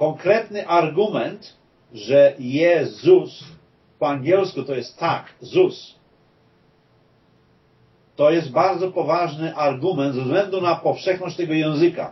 konkretny argument, że Jezus po angielsku to jest tak, Zus. To jest bardzo poważny argument ze względu na powszechność tego języka.